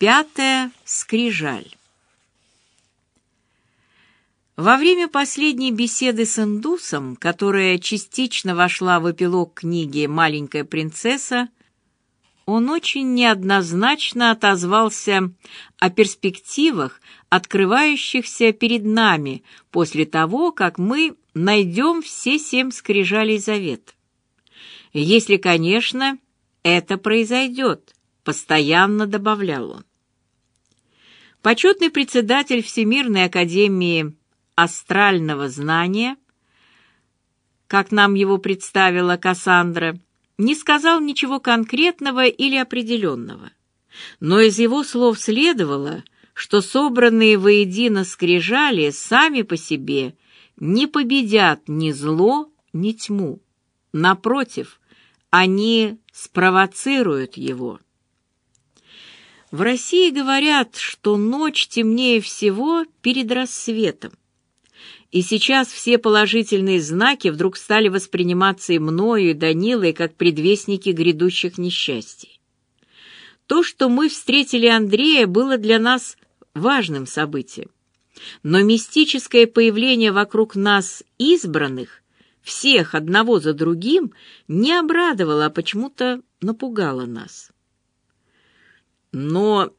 Пятая скрижаль. Во время последней беседы с индусом, которая частично вошла в эпилог книги «Маленькая принцесса», он очень неоднозначно отозвался о перспективах, открывающихся перед нами после того, как мы найдем все семь скрижалей завета. Если, конечно, это произойдет, постоянно добавлял он. Почетный председатель Всемирной академии астрального знания, как нам его представила Кассандра, не сказал ничего конкретного или определенного. Но из его слов следовало, что собранные воедино скрижали сами по себе не победят ни зло, ни тьму. Напротив, они спровоцируют его. В России говорят, что ночь темнее всего перед рассветом. И сейчас все положительные знаки вдруг стали восприниматься и мною, и Данилой, как предвестники грядущих несчастий. То, что мы встретили Андрея, было для нас важным событием. Но мистическое появление вокруг нас избранных, всех одного за другим, не обрадовало, а почему-то напугало нас. «Но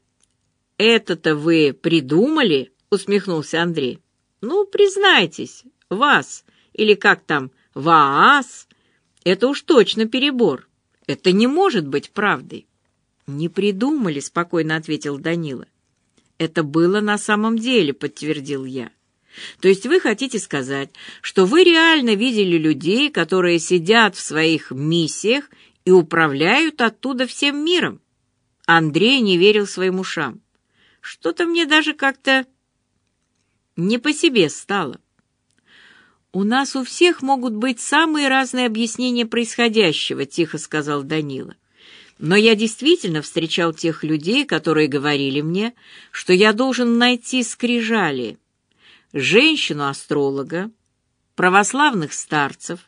это-то вы придумали?» — усмехнулся Андрей. Ну, признайтесь, вас, или как там, вас, это уж точно перебор. Это не может быть правдой. Не придумали, спокойно ответил Данила. Это было на самом деле, подтвердил я. То есть вы хотите сказать, что вы реально видели людей, которые сидят в своих миссиях и управляют оттуда всем миром? Андрей не верил своим ушам. Что-то мне даже как-то не по себе стало. «У нас у всех могут быть самые разные объяснения происходящего», — тихо сказал Данила. «Но я действительно встречал тех людей, которые говорили мне, что я должен найти скрижали, женщину-астролога, православных старцев,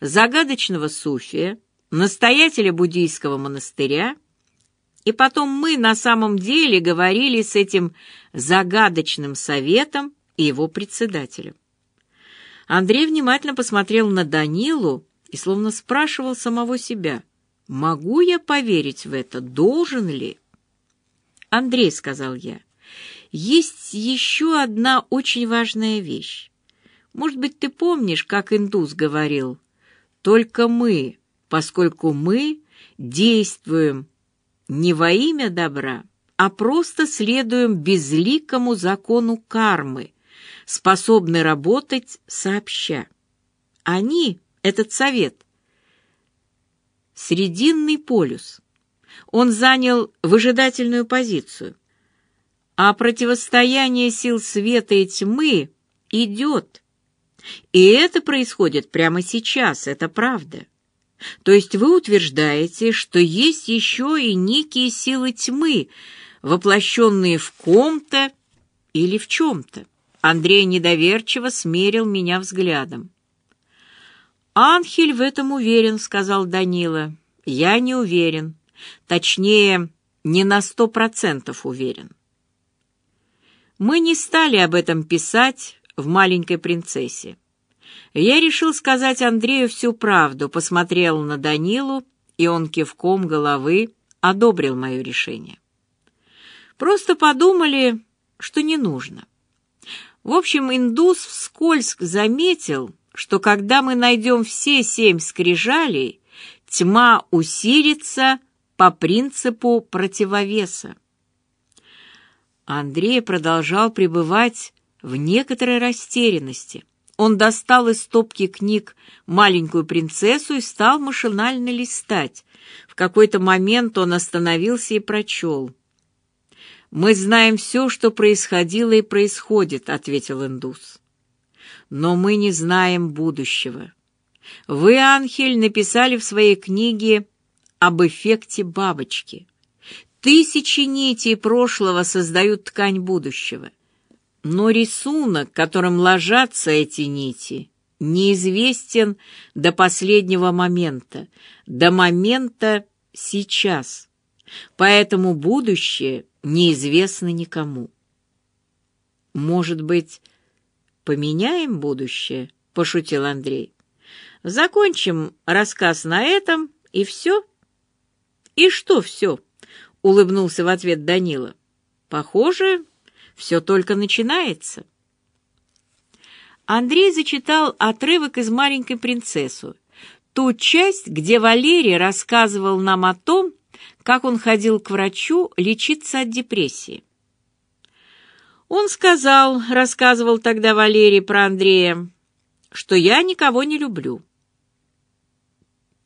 загадочного суфия, настоятеля буддийского монастыря, и потом мы на самом деле говорили с этим загадочным советом и его председателем. Андрей внимательно посмотрел на Данилу и словно спрашивал самого себя, «Могу я поверить в это? Должен ли?» «Андрей», — сказал я, — «есть еще одна очень важная вещь. Может быть, ты помнишь, как индус говорил, «Только мы, поскольку мы действуем не во имя добра, а просто следуем безликому закону кармы, способны работать сообща. Они, этот совет, срединный полюс. Он занял выжидательную позицию. А противостояние сил света и тьмы идет. И это происходит прямо сейчас, это правда. То есть вы утверждаете, что есть еще и некие силы тьмы, воплощенные в ком-то или в чем-то. Андрей недоверчиво смерил меня взглядом. «Анхель в этом уверен», — сказал Данила. «Я не уверен. Точнее, не на сто процентов уверен». Мы не стали об этом писать в «Маленькой принцессе». Я решил сказать Андрею всю правду, посмотрел на Данилу, и он кивком головы одобрил мое решение. Просто подумали, что не нужно. В общем, индус вскользь заметил, что когда мы найдем все семь скрижалей, тьма усилится по принципу противовеса. Андрей продолжал пребывать в некоторой растерянности. Он достал из стопки книг «Маленькую принцессу» и стал машинально листать. В какой-то момент он остановился и прочел — «Мы знаем все, что происходило и происходит», — ответил индус. «Но мы не знаем будущего. Вы, Анхель, написали в своей книге об эффекте бабочки. Тысячи нитей прошлого создают ткань будущего. Но рисунок, которым ложатся эти нити, неизвестен до последнего момента, до момента сейчас. поэтому будущее неизвестно никому. Может быть, поменяем будущее? Пошутил Андрей. Закончим рассказ на этом, и все. И что все? Улыбнулся в ответ Данила. Похоже, все только начинается. Андрей зачитал отрывок из «Маленькой принцессу», ту часть, где Валерий рассказывал нам о том, как он ходил к врачу лечиться от депрессии. Он сказал, рассказывал тогда Валерий про Андрея, что я никого не люблю.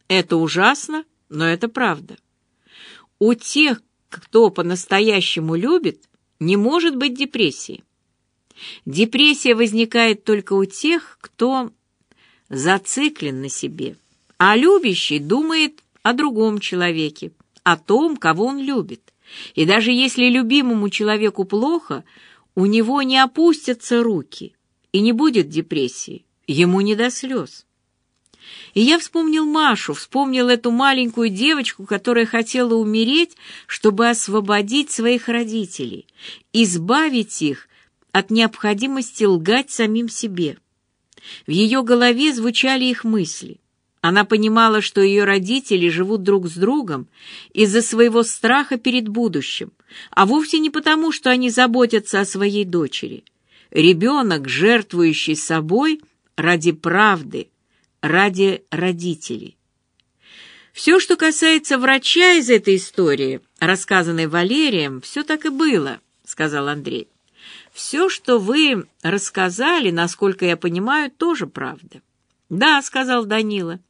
Это ужасно, но это правда. У тех, кто по-настоящему любит, не может быть депрессии. Депрессия возникает только у тех, кто зациклен на себе, а любящий думает о другом человеке, о том, кого он любит. И даже если любимому человеку плохо, у него не опустятся руки и не будет депрессии, ему не до слез. И я вспомнил Машу, вспомнил эту маленькую девочку, которая хотела умереть, чтобы освободить своих родителей, избавить их от необходимости лгать самим себе. В ее голове звучали их мысли. Она понимала, что ее родители живут друг с другом из-за своего страха перед будущим, а вовсе не потому, что они заботятся о своей дочери. Ребенок, жертвующий собой ради правды, ради родителей. Все, что касается врача из этой истории, рассказанной Валерием, все так и было, сказал Андрей. Все, что вы рассказали, насколько я понимаю, тоже правда. Да, сказал Данила.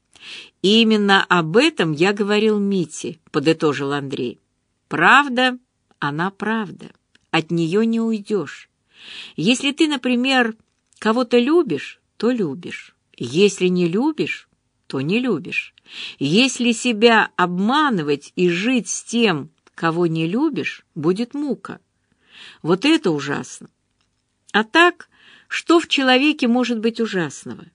И именно об этом я говорил Мите, подытожил Андрей. Правда, она правда. От нее не уйдешь. Если ты, например, кого-то любишь, то любишь. Если не любишь, то не любишь. Если себя обманывать и жить с тем, кого не любишь, будет мука. Вот это ужасно. А так, что в человеке может быть ужасного?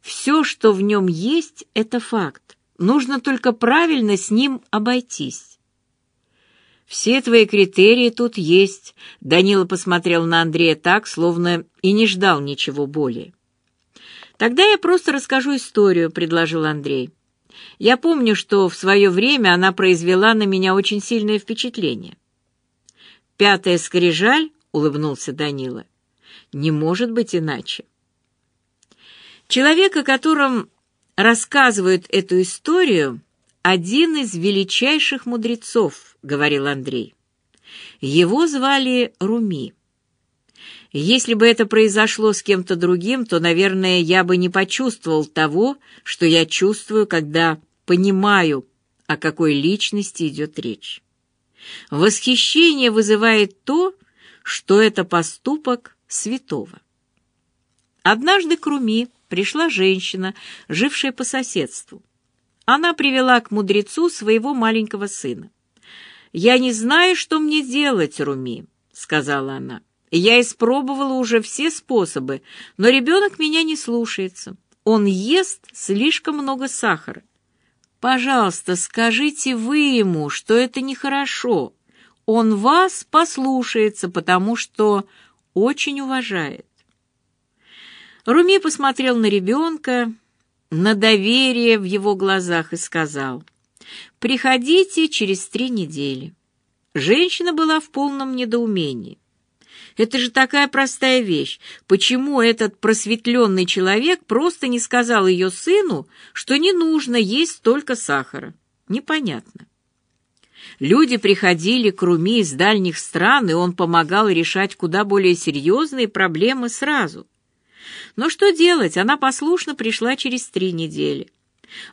Все, что в нем есть, это факт. Нужно только правильно с ним обойтись. Все твои критерии тут есть. Данила посмотрел на Андрея так, словно и не ждал ничего более. Тогда я просто расскажу историю, предложил Андрей. Я помню, что в свое время она произвела на меня очень сильное впечатление. Пятая скрижаль, улыбнулся Данила. Не может быть иначе. Человек, о котором рассказывают эту историю, один из величайших мудрецов, говорил Андрей. Его звали Руми. Если бы это произошло с кем-то другим, то, наверное, я бы не почувствовал того, что я чувствую, когда понимаю, о какой личности идет речь. Восхищение вызывает то, что это поступок святого. Однажды к Руми пришла женщина, жившая по соседству. Она привела к мудрецу своего маленького сына. «Я не знаю, что мне делать, Руми», — сказала она. «Я испробовала уже все способы, но ребенок меня не слушается. Он ест слишком много сахара. Пожалуйста, скажите вы ему, что это нехорошо. Он вас послушается, потому что очень уважает. Руми посмотрел на ребенка, на доверие в его глазах и сказал, «Приходите через три недели». Женщина была в полном недоумении. Это же такая простая вещь. Почему этот просветленный человек просто не сказал ее сыну, что не нужно есть столько сахара? Непонятно. Люди приходили к Руми из дальних стран, и он помогал решать куда более серьезные проблемы сразу. Но что делать, она послушно пришла через три недели.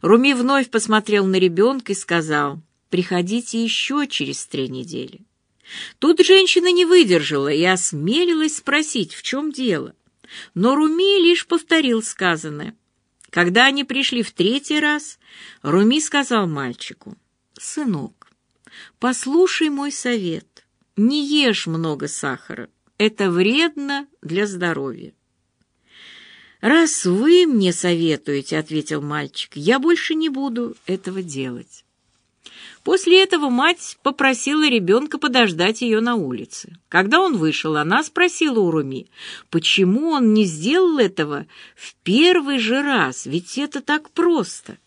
Руми вновь посмотрел на ребенка и сказал, «Приходите еще через три недели». Тут женщина не выдержала и осмелилась спросить, в чем дело. Но Руми лишь повторил сказанное. Когда они пришли в третий раз, Руми сказал мальчику, «Сынок, Послушай мой совет. Не ешь много сахара. Это вредно для здоровья. «Раз вы мне советуете, — ответил мальчик, — я больше не буду этого делать». После этого мать попросила ребенка подождать ее на улице. Когда он вышел, она спросила у Руми, почему он не сделал этого в первый же раз, ведь это так просто.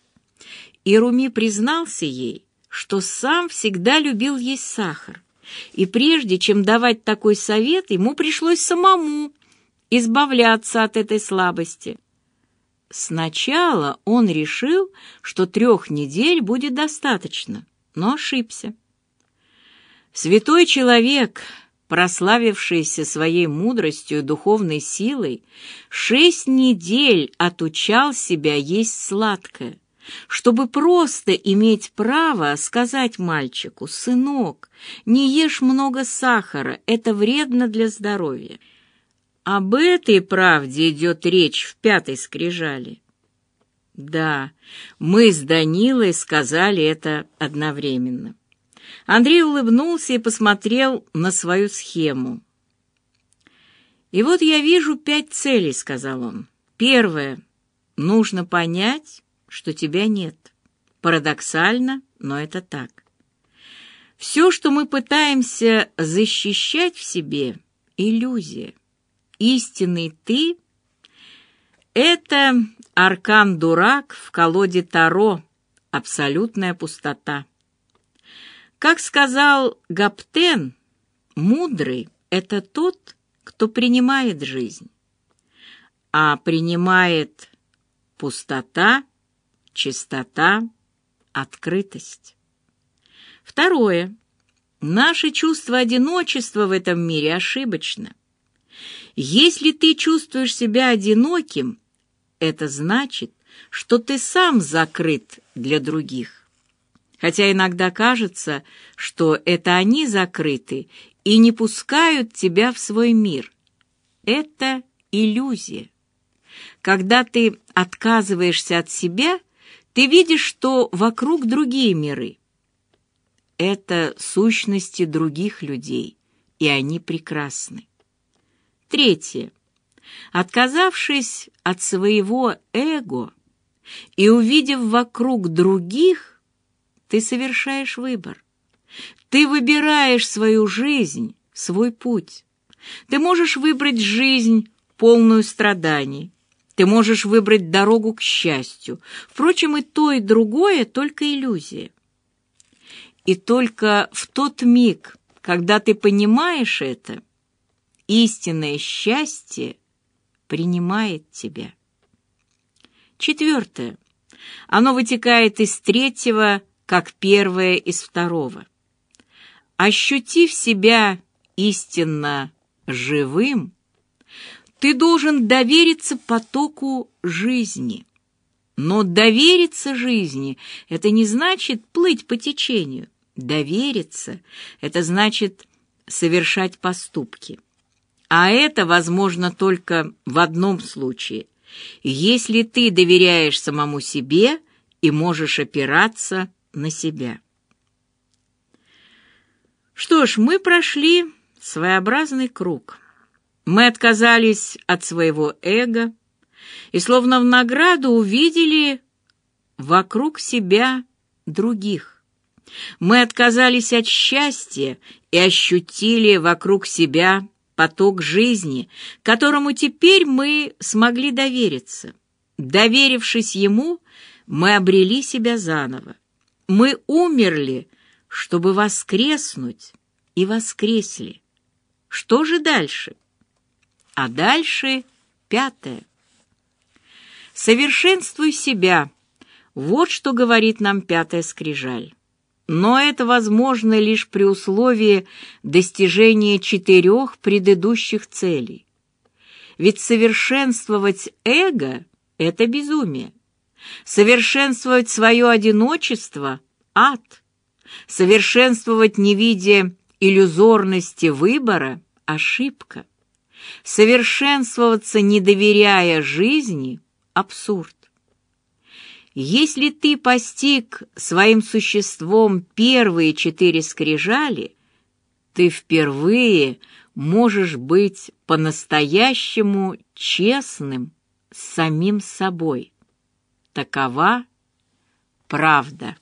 И Руми признался ей, что сам всегда любил есть сахар. И прежде чем давать такой совет, ему пришлось самому избавляться от этой слабости. Сначала он решил, что трех недель будет достаточно, но ошибся. Святой человек, прославившийся своей мудростью и духовной силой, шесть недель отучал себя есть сладкое, чтобы просто иметь право сказать мальчику, «Сынок, не ешь много сахара, это вредно для здоровья». Об этой правде идет речь в пятой скрижали. Да, мы с Данилой сказали это одновременно. Андрей улыбнулся и посмотрел на свою схему. «И вот я вижу пять целей», — сказал он. «Первое. Нужно понять, что тебя нет. Парадоксально, но это так. Все, что мы пытаемся защищать в себе — иллюзия истинный ты — это аркан-дурак в колоде Таро, абсолютная пустота. Как сказал Гаптен, мудрый — это тот, кто принимает жизнь, а принимает пустота, чистота, открытость. Второе. Наше чувство одиночества в этом мире ошибочно. Если ты чувствуешь себя одиноким, это значит, что ты сам закрыт для других. Хотя иногда кажется, что это они закрыты и не пускают тебя в свой мир. Это иллюзия. Когда ты отказываешься от себя, ты видишь, что вокруг другие миры. Это сущности других людей, и они прекрасны. Третье. Отказавшись от своего эго и увидев вокруг других, ты совершаешь выбор. Ты выбираешь свою жизнь, свой путь. Ты можешь выбрать жизнь, полную страданий. Ты можешь выбрать дорогу к счастью. Впрочем, и то, и другое — только иллюзия. И только в тот миг, когда ты понимаешь это, истинное счастье принимает тебя. Четвертое. Оно вытекает из третьего, как первое из второго. Ощутив себя истинно живым, ты должен довериться потоку жизни. Но довериться жизни — это не значит плыть по течению. Довериться — это значит совершать поступки. А это возможно только в одном случае, если ты доверяешь самому себе и можешь опираться на себя. Что ж, мы прошли своеобразный круг. Мы отказались от своего эго и словно в награду увидели вокруг себя других. Мы отказались от счастья и ощутили вокруг себя поток жизни, которому теперь мы смогли довериться. Доверившись ему, мы обрели себя заново. Мы умерли, чтобы воскреснуть, и воскресли. Что же дальше? А дальше пятое. Совершенствуй себя. Вот что говорит нам пятая скрижаль. Но это возможно лишь при условии достижения четырех предыдущих целей. Ведь совершенствовать эго — это безумие. Совершенствовать свое одиночество — ад. Совершенствовать, не видя иллюзорности выбора — ошибка. Совершенствоваться, не доверяя жизни — абсурд. Если ты постиг своим существом первые четыре скрижали, ты впервые можешь быть по-настоящему честным с самим собой. Такова правда.